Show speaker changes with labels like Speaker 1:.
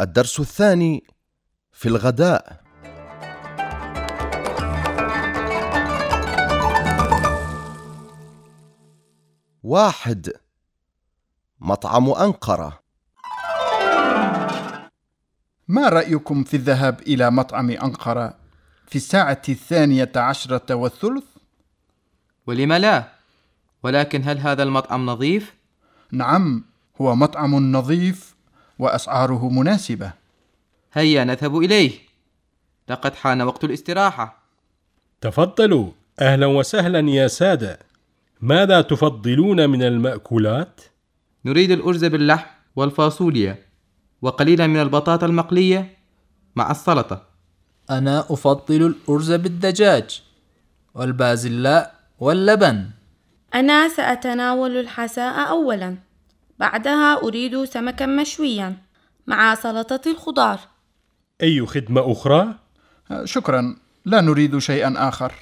Speaker 1: الدرس الثاني في الغداء واحد مطعم أنقرة
Speaker 2: ما رأيكم في الذهاب إلى مطعم أنقرة في الساعة الثانية عشرة والثلث؟
Speaker 3: ولم لا؟ ولكن هل هذا المطعم نظيف؟
Speaker 2: نعم هو مطعم نظيف وأسعاره مناسبة.
Speaker 3: هيا نذهب إليه. لقد حان وقت الاستراحة.
Speaker 4: تفضلوا. أهلا وسهلا يا سادة. ماذا تفضلون من المأكولات؟
Speaker 3: نريد الأرز باللحم والفاصوليا وقليلا من البطاطا المقلية مع السلطة.
Speaker 5: أنا أفضل الأرز بالدجاج والبازلاء واللبن.
Speaker 6: أنا سأتناول الحساء أولا. بعدها أريد سمكا مشويا مع سلطة الخضار.
Speaker 4: أي خدمة أخرى؟
Speaker 2: شكرا. لا نريد شيئا آخر.